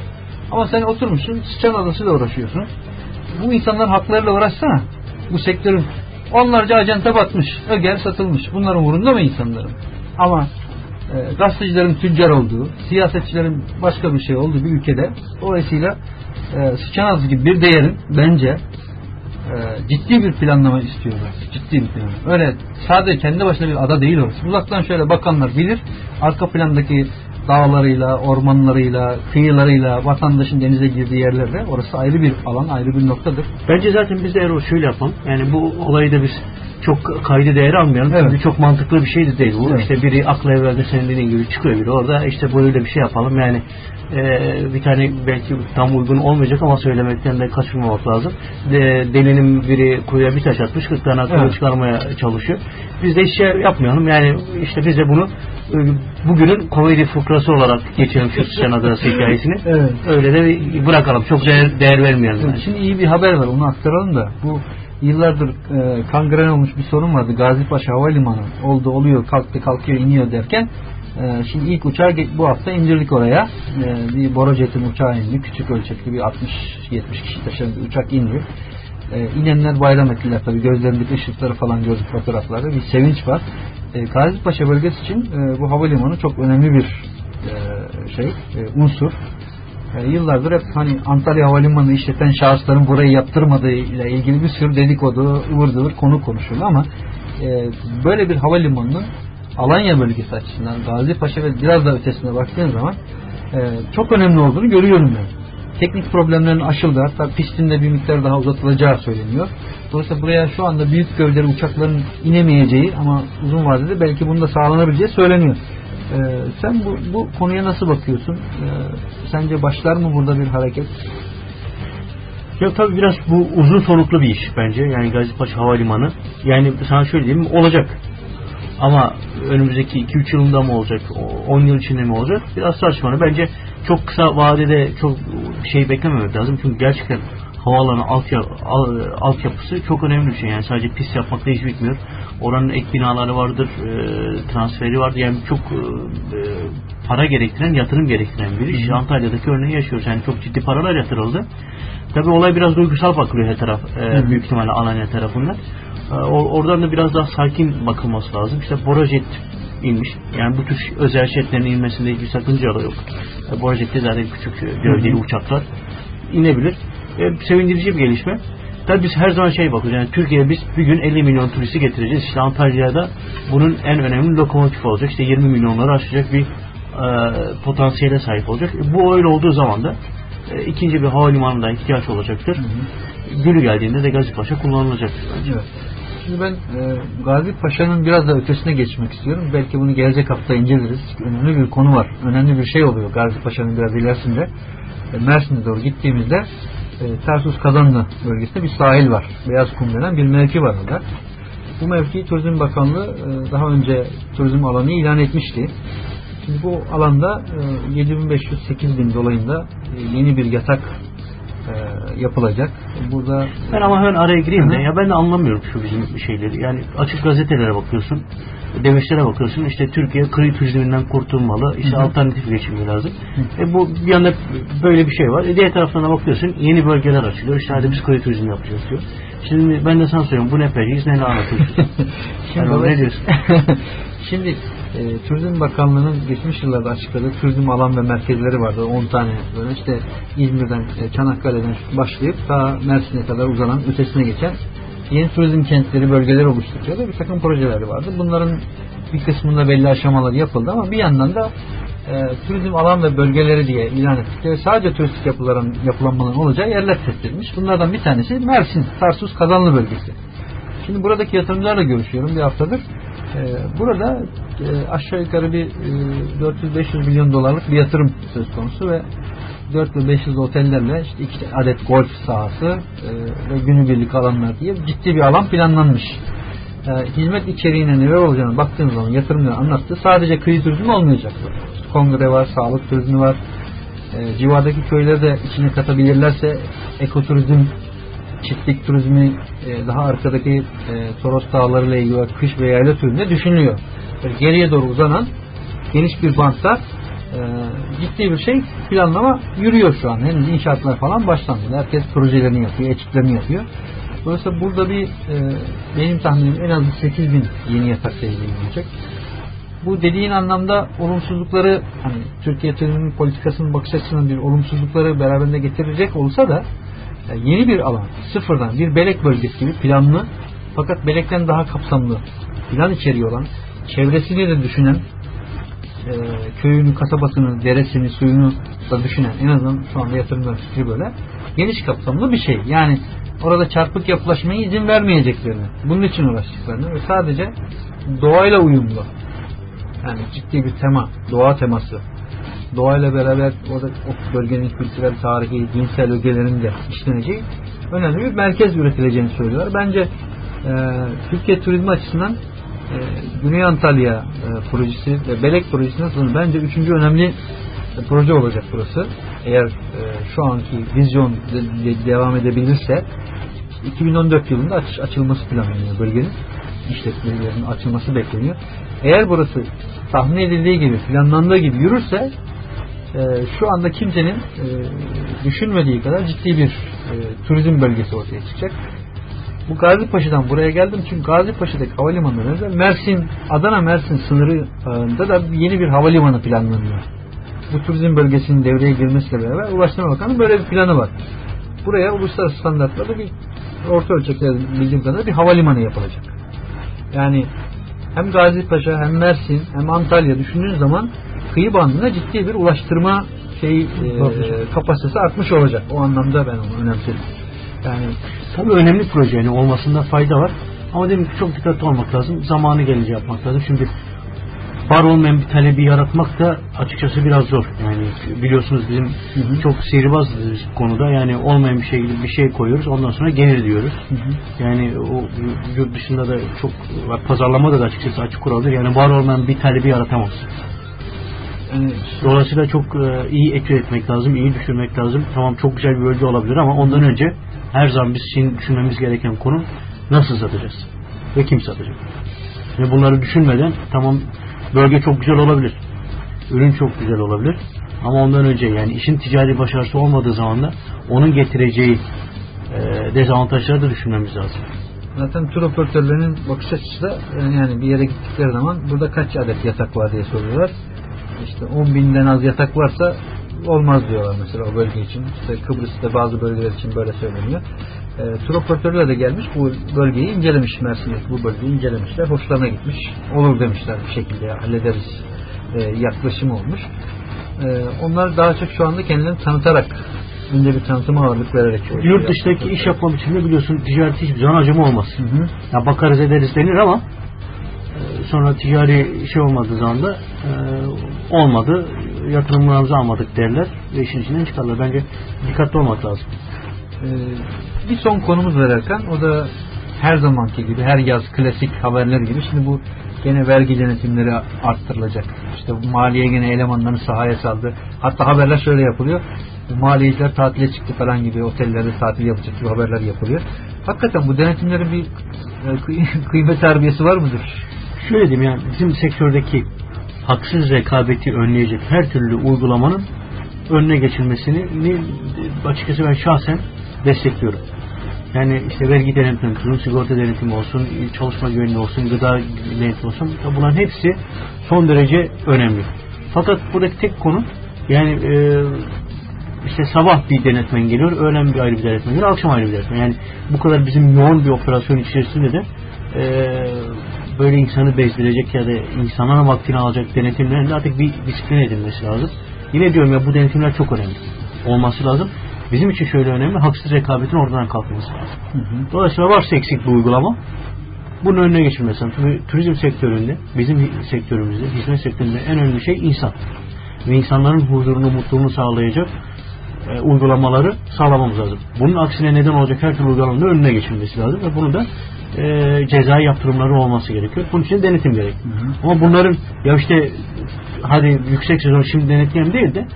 Ama sen oturmuşsun sıçan adasıyla uğraşıyorsun. Bu insanlar haklarıyla uğraşsana. Bu sektörün onlarca acente batmış. Öger satılmış. Bunların umurunda mı insanların? Ama e, gazetecilerin tüccar olduğu, siyasetçilerin başka bir şey olduğu bir ülkede dolayısıyla e, sıçan gibi bir değerin bence e, ciddi bir planlama istiyorlar. Ciddi bir planlama. Öyle sadece kendi başına bir ada değil orası. Uzaktan şöyle bakanlar bilir. Arka plandaki dağlarıyla, ormanlarıyla, kıyılarıyla, vatandaşın denize girdiği yerlerle orası ayrı bir alan, ayrı bir noktadır. Bence zaten biz de Erol şöyle yapalım. Yani bu olayı da biz çok kaydı değeri almayalım. Evet. Çünkü çok mantıklı bir şey de değil bu. Evet. İşte biri akla evvelde senin dediğin gibi çıkıyor biri orada işte böyle bir şey yapalım. Yani e, bir tane belki tam uygun olmayacak ama söylemekten de kaçırmamak lazım. De, delinin biri kuyuya bir taş atmış 40 tane Evet. çıkarmaya çalışıyor. Biz de hiç şey yapmayalım. Yani işte biz de bunu e, bugünün komedi fıkrası olarak geçelim şu Sıçan Adası hikayesini. Evet. Öyle de bırakalım. Çok değer, değer vermeyelim. Evet, bence. Şimdi iyi bir haber var onu aktaralım da bu yıllardır e, kangren olmuş bir sorun vardı. Gazipaşa Havalimanı oldu oluyor kalktı kalkıyor iniyor derken e, şimdi ilk uçağı bu hafta indirdik oraya. E, bir Borojet'in uçağı indi. Küçük ölçekli bir 60-70 kişi taşıyan bir uçak iniyor. E, inenler bayram ettiler tabii. Gözlerindeki ışıkları falan gördük fotoğraflarda. Bir sevinç var. E, Gazipaşa bölgesi için e, bu havalimanı çok önemli bir e, şey, e, unsur. E, yıllardır hep hani Antalya Havalimanı işleten şahısların burayı yaptırmadığı ile ilgili bir sürü dedikodu, ıvır konu konuşuldu ama böyle bir havalimanının Alanya bölgesi açısından Gazi Paşa ve biraz da ötesine baktığın zaman e, çok önemli olduğunu görüyorum ben. Teknik problemlerin aşıldı. Hatta pistin de bir miktar daha uzatılacağı söyleniyor. Dolayısıyla buraya şu anda büyük gövdeli uçakların inemeyeceği ama uzun vadede belki bunu da sağlanabileceği söyleniyor. Ee, sen bu, bu konuya nasıl bakıyorsun? Ee, sence başlar mı burada bir hareket? Ya tabii biraz bu uzun soluklu bir iş bence. Yani Gazipaşa Havalimanı. Yani sana şöyle diyeyim olacak. Ama önümüzdeki 2-3 yılında mı olacak? 10 yıl içinde mi olacak? Biraz saçma. Bence çok kısa vadede çok şey beklememek lazım. Çünkü gerçekten havaalanı alt, al, altyapısı çok önemli bir şey. Yani sadece pist yapmakla hiç bitmiyor. Oranın ek binaları vardır, e, transferi vardır. Yani çok e, para gerektiren, yatırım gerektiren bir iş. Antalya'daki örneği yaşıyoruz. Yani çok ciddi paralar yatırıldı. Tabii olay biraz duygusal bakılıyor her taraf. E, büyük ihtimalle Alanya tarafından. Or- oradan da biraz daha sakin bakılması lazım. İşte Borajet inmiş. Yani bu tür özel jetlerin inmesinde hiçbir sakınca da yok. E, Borajet'te zaten küçük e, gövdeli uçaklar inebilir. E, sevindirici bir gelişme. Tabii biz her zaman şey bakıyoruz. Yani Türkiye'ye biz bir gün 50 milyon turisti getireceğiz. İşte Antalya'da bunun en önemli lokomotif olacak. İşte 20 milyonları aşacak bir e, potansiyele sahip olacak. E, bu öyle olduğu zaman da e, ikinci bir havalimanına ihtiyaç olacaktır. Günü geldiğinde de Gazipaşa kullanılacaktır. Evet. Şimdi ben e, Gazi Paşa'nın biraz da ötesine geçmek istiyorum. Belki bunu gelecek hafta inceleriz. Önemli bir konu var. Önemli bir şey oluyor Gazi Paşa'nın biraz ilerisinde. E, Mersin'e doğru gittiğimizde e, Tarsus Kazanlı bölgesinde bir sahil var. Beyaz kum denen bir mevki var orada. Bu mevkiyi Turizm Bakanlığı e, daha önce turizm alanı ilan etmişti. Şimdi bu alanda e, 7500-8000 dolayında e, yeni bir yatak yapılacak. Burada Ben ama hemen araya gireyim de Hı hı. ya ben de anlamıyorum şu bizim şeyleri. Yani açık gazetelere bakıyorsun, demeçlere bakıyorsun. işte Türkiye kıyı turizminden kurtulmalı, işte Hı hı. alternatif geçimi lazım. E bu bir yanda böyle bir şey var. E diğer taraftan da bakıyorsun yeni bölgeler açılıyor. İşte hadi biz kıyı turizmi yapacağız diyor. Şimdi ben de sana soruyorum bu ne perhiz ne anlatıyorsun? Yani ne diyorsun? Şimdi e, Turizm Bakanlığı'nın geçmiş yıllarda açıkladığı turizm alan ve merkezleri vardı. 10 tane böyle işte İzmir'den, e, Çanakkale'den başlayıp ta Mersin'e kadar uzanan ötesine geçen yeni turizm kentleri, bölgeleri oluşturuyordu. Bir takım projeleri vardı. Bunların bir kısmında belli aşamalar yapıldı ama bir yandan da e, turizm alan ve bölgeleri diye ilan ettikleri sadece turistik yapıların, yapılanmanın olacağı yerler tespit edilmiş. Bunlardan bir tanesi Mersin, Tarsus, Kazanlı bölgesi. Şimdi buradaki yatırımcılarla görüşüyorum bir haftadır. Ee, burada e, aşağı yukarı bir e, 400-500 milyon dolarlık bir yatırım söz konusu ve 4 ve 500 otellerle işte iki adet golf sahası e, ve günübirlik alanlar diye ciddi bir alan planlanmış. E, hizmet içeriğine neler olacağını baktığınız zaman yatırımcılar anlattı. Sadece kıyı turizmi olmayacak. Kongre var, sağlık turizmi var. E, civardaki köyleri de içine katabilirlerse ekoturizm çiftlik turizmi e, daha arkadaki e, Toros Dağları ile ilgili kış ve yayla turizmi düşünülüyor. Böyle geriye doğru uzanan geniş bir bantta e, ciddi bir şey planlama yürüyor şu an. Henüz inşaatlar falan başlanmadı. Herkes projelerini yapıyor, etütlerini yapıyor. Dolayısıyla burada bir e, benim tahminim en az 8 bin yeni yatak olacak. Bu dediğin anlamda olumsuzlukları hani Türkiye turizm politikasının bakış açısından bir olumsuzlukları beraberinde getirecek olsa da yani yeni bir alan, sıfırdan bir belek bölgesi gibi planlı fakat belekten daha kapsamlı plan içeriği olan, çevresini de düşünen e, köyünü, kasabasını, deresini, suyunu da düşünen en azından şu anda yatırımlar fikri böyle geniş kapsamlı bir şey. Yani orada çarpık yapılaşmaya izin vermeyeceklerini, bunun için uğraştıklarını ve sadece doğayla uyumlu yani ciddi bir tema, doğa teması doğayla beraber orada o bölgenin kültürel, tarihi, dinsel ögelerin de işleneceği önemli bir merkez üretileceğini söylüyorlar. Bence e, Türkiye turizmi açısından e, Güney Antalya e, projesi ve Belek projesinden sonra bence üçüncü önemli e, proje olacak burası. Eğer e, şu anki vizyon de, de, devam edebilirse 2014 yılında aç, açılması planlanıyor bölgenin işletmelerinin açılması bekleniyor. Eğer burası tahmin edildiği gibi planlandığı gibi yürürse e, şu anda kimsenin e, düşünmediği kadar ciddi bir e, turizm bölgesi ortaya çıkacak. Bu Gazipaşa'dan buraya geldim çünkü Gazipaşa'daki havalimanından önce Mersin, Adana Mersin sınırında da yeni bir havalimanı planlanıyor. Bu turizm bölgesinin devreye girmesiyle beraber Ulaştırma Bakanı böyle bir planı var. Buraya uluslararası standartlarda bir orta ölçekli bildiğim kadarıyla bir havalimanı yapılacak. Yani hem Gazipaşa hem Mersin hem Antalya düşündüğün zaman kıyı bandına ciddi bir ulaştırma şey e, kapasitesi artmış olacak. O anlamda ben onu önemsedim. Yani tabii önemli proje yani olmasında fayda var. Ama dedim ki çok dikkatli olmak lazım. Zamanı gelince yapmak lazım. Şimdi var olmayan bir talebi yaratmak da açıkçası biraz zor. Yani biliyorsunuz bizim hı hı. çok sihirbazız bu konuda. Yani olmayan bir şey bir şey koyuyoruz. Ondan sonra gelir diyoruz. Hı hı. Yani o yurt dışında da çok pazarlamada da açıkçası açık kuraldır. Yani var olmayan bir talebi yaratamazsın. Yani dolayısıyla çok e, iyi ekür etmek lazım, iyi düşürmek lazım. Tamam çok güzel bir bölge olabilir ama ondan önce her zaman biz için düşünmemiz gereken konu nasıl satacağız ve kim satacak. Ve bunları düşünmeden tamam bölge çok güzel olabilir. Ürün çok güzel olabilir. Ama ondan önce yani işin ticari başarısı olmadığı zaman da onun getireceği e, dezavantajları da düşünmemiz lazım. Zaten tur operatörlerinin bakış açısı da yani bir yere gittikleri zaman burada kaç adet yatak var diye soruyorlar işte 10 binden az yatak varsa olmaz diyorlar mesela o bölge için. İşte Kıbrıs'ta bazı bölgeler için böyle söyleniyor. E, tur operatörler de gelmiş bu bölgeyi incelemiş Mersin'deki bu bölgeyi incelemişler. Hoşlarına gitmiş. Olur demişler bir şekilde hallederiz e, yaklaşım olmuş. E, onlar daha çok şu anda kendilerini tanıtarak önce bir tanıtıma ağırlık vererek Yurt dışındaki iş yapma biçiminde biliyorsun ticaret hiçbir zaman acıma olmaz. Hı hı. Ya bakarız ederiz denir ama sonra ticari şey olmadığı zaman da e, olmadı. Yatırımlarımızı almadık derler ve işin içinden çıkarlar. Bence dikkatli olmak lazım. Ee, bir son konumuz var Erkan. O da her zamanki gibi her yaz klasik haberler gibi. Şimdi bu gene vergi denetimleri arttırılacak. İşte maliye gene elemanlarını sahaya saldı. Hatta haberler şöyle yapılıyor. Maliyeciler tatile çıktı falan gibi otellerde tatil yapacak gibi haberler yapılıyor. Hakikaten bu denetimlerin bir e, kıymet harbiyesi var mıdır? şöyle diyeyim yani bizim sektördeki haksız rekabeti önleyecek her türlü uygulamanın önüne geçilmesini açıkçası ben şahsen destekliyorum. Yani işte vergi denetimi olsun, sigorta denetimi olsun, çalışma güvenliği olsun, gıda denetimi olsun bunların hepsi son derece önemli. Fakat buradaki tek konu yani e, işte sabah bir denetmen geliyor, öğlen bir ayrı bir denetmen geliyor, akşam ayrı bir denetmen. Yani bu kadar bizim yoğun bir operasyon içerisinde de e, böyle insanı bezdirecek ya da insanların vaktini alacak denetimlerin de artık bir disiplin edilmesi lazım. Yine diyorum ya bu denetimler çok önemli. Olması lazım. Bizim için şöyle önemli. Haksız rekabetin oradan kalkması lazım. Hı hı. Dolayısıyla varsa eksik bu uygulama bunun önüne geçilmesi lazım. Çünkü turizm sektöründe, bizim sektörümüzde, hizmet sektöründe en önemli şey insan. Ve insanların huzurunu, mutluluğunu sağlayacak e, uygulamaları sağlamamız lazım. Bunun aksine neden olacak her türlü uygulamanın önüne geçilmesi lazım ve bunu da e, cezai yaptırımları olması gerekiyor. Bunun için denetim gerek. Hı hı. Ama bunların ya işte hadi yüksek sezon şimdi denetleyen değil de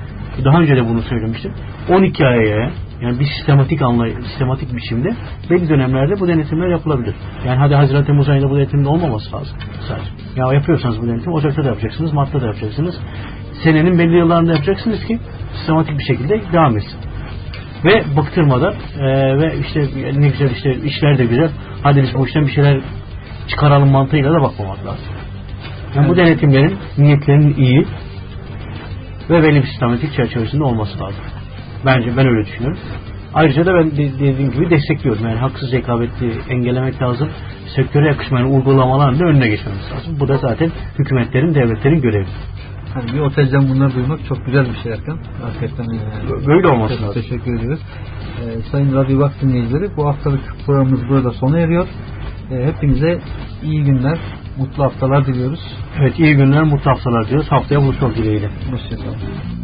daha önce de bunu söylemiştim. 12 aya yani bir sistematik anlay sistematik biçimde belli dönemlerde bu denetimler yapılabilir. Yani hadi Haziran Temmuz ayında bu denetimin olmaması lazım. Sadece. Ya yapıyorsanız bu denetim Ocak'ta da yapacaksınız, Mart'ta da yapacaksınız. Senenin belli yıllarında yapacaksınız ki sistematik bir şekilde devam etsin ve bıktırmadan e, ve işte ne güzel işte işler de güzel hadi biz bu işten bir şeyler çıkaralım mantığıyla da bakmamak lazım. Yani evet. bu denetimlerin niyetlerinin iyi ve belli bir sistematik çerçevesinde olması lazım. Bence ben öyle düşünüyorum. Ayrıca da ben dediğim gibi destekliyorum. Yani haksız rekabeti engellemek lazım. Sektöre yakışmayan uygulamaların da önüne geçmemiz lazım. Bu da zaten hükümetlerin, devletlerin görevi. Yani bir otelden bunları duymak çok güzel bir şey Erkan. Hakikaten yani. Böyle olması lazım. Teşekkür ediyoruz. Ee, Sayın Radyo Vakti dinleyicileri bu haftalık programımız burada sona eriyor. Ee, hepinize iyi günler, mutlu haftalar diliyoruz. Evet iyi günler, mutlu haftalar diliyoruz. Haftaya buluşmak dileğiyle. Hoşçakalın.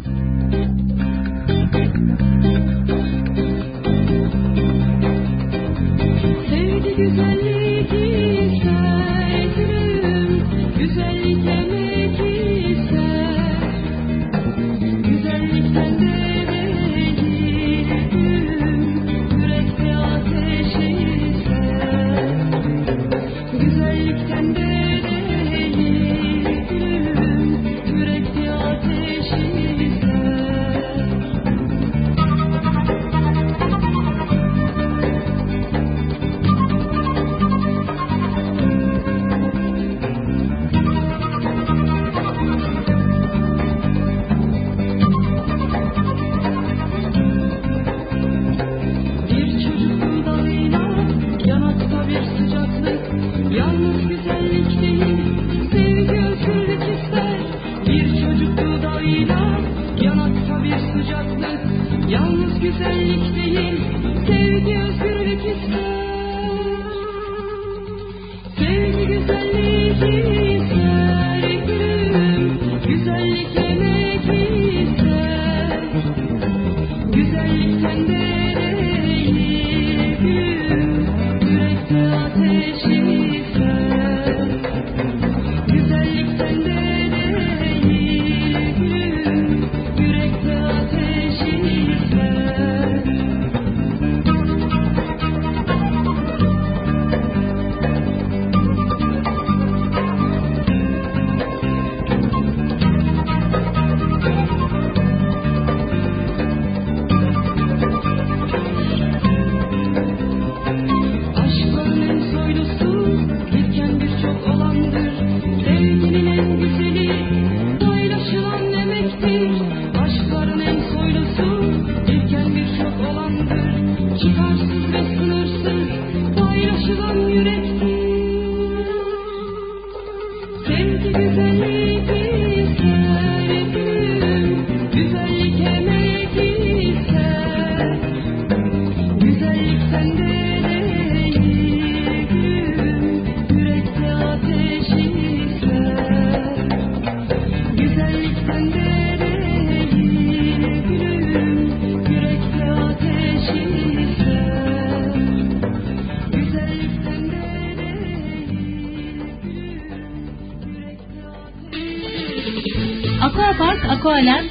Thank you.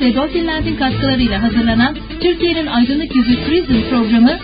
ve Dolphinland'in katkılarıyla hazırlanan Türkiye'nin Aydınlık Yüzü Turizm programı